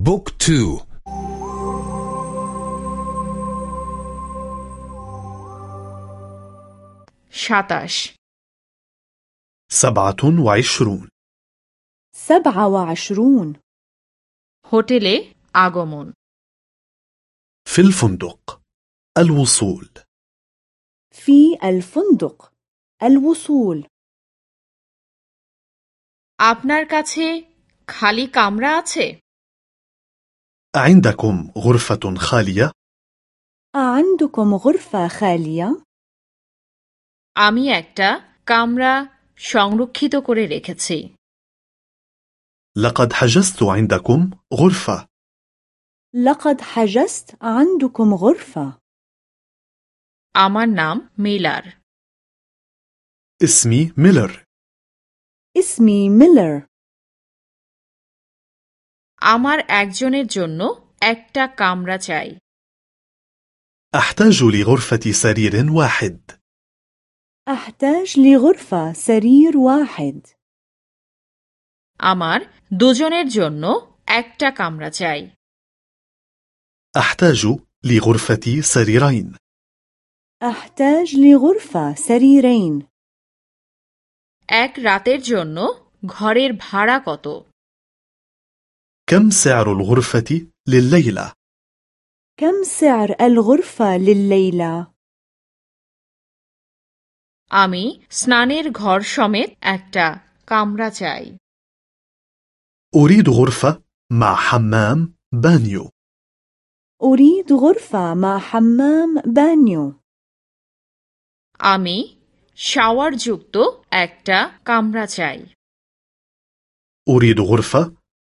بوك تو সাতাশ سبعة وعشرون سبعة وعشرون হোটেলে আগমন في الفندق الوصول في الفندق الوصول আপনার কাছে খালি কামরা আছে عندكم غرفة خالية؟ عندكم غرفة خالية؟ আমি একটা কামরা সংরক্ষিত করে রেখেছি لقد حجزت عندكم غرفة لقد حجزت عندكم غرفة আমার নাম মিলার اسمي ميلر اسمي ميلر আমার একজনের জন্য একটা কামরা চাই أحتاج لغرفة سرير واحد أحتاج لغرفة سرير واحد আমার দুজনের জন্য একটা কামরা চাই أحتاج لغرفة سريرين أحتاج لغرفة سريرين এক রাতের জন্য ঘরের ভাড়া কত كم سعر الغرفة لليلة؟ كم سعر الغرفة لليلة؟ আমি স্নানের ঘর সমেত একটা কামরা চাই أريد غرفة مع حمام بانيو أريد غرفة مع حمام بانيو আমি শাওয়ারযুক্ত একটা কামরা চাই أريد غرفة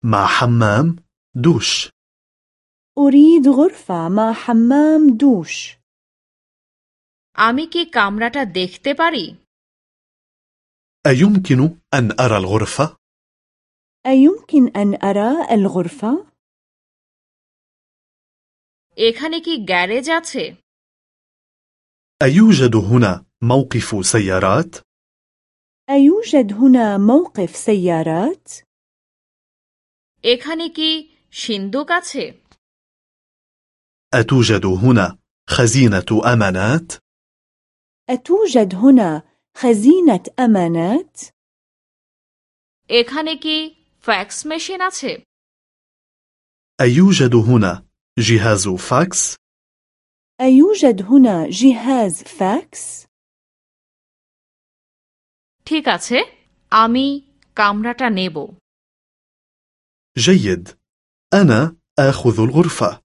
مع حمام دوش أريد غرفة مع حمام دوش আমি কি কামরাটা দেখতে পারি أيمكن أن أرى الغرفة؟ أيمكن أن أرى الغرفة؟ এখানে কি গ্যারেজ আছে أيوجد هنا موقف سيارات؟ أيوجد هنا موقف سيارات؟ এখানে কি সিন্দুক আছে أتوجد هنا خزينة أمانات؟ أتوجد هنا خزينة أمانات؟ এখানে কি ফ্যাক্স মেশিন আছে أيوجد هنا جهاز فاكس؟ أيوجد هنا جهاز فاكس؟ ঠিক আছে আমি কামরাটা নেব جيد أنا آخذ الغرفة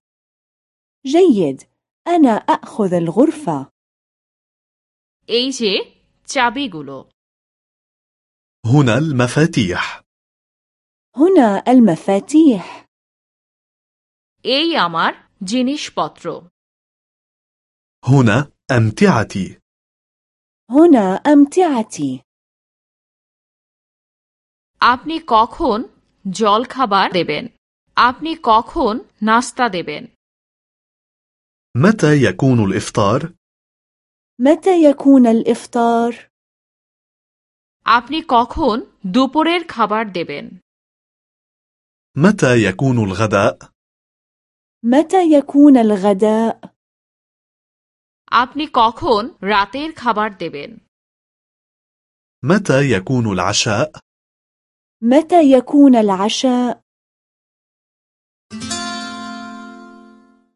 جيد أنا أخذ الغرفة এই যে চাবিগুলো هنا المفاتيح هنا المفاتيح এই আমার জিনিসপত্র هنا أمتعتي هنا أمتعتي আপনি কখন জলখাবার দেবেন আপনি কখন নাস্তা দেবেন متى يكون الإفطار؟ متى يكون الإفطار؟ আপনি কখন দুপুরের খাবার দেবেন متى يكون الغداء؟ متى يكون الغداء؟ আপনি কখন রাতের খাবার দেবেন متى يكون العشاء؟ متى يكون العشاء؟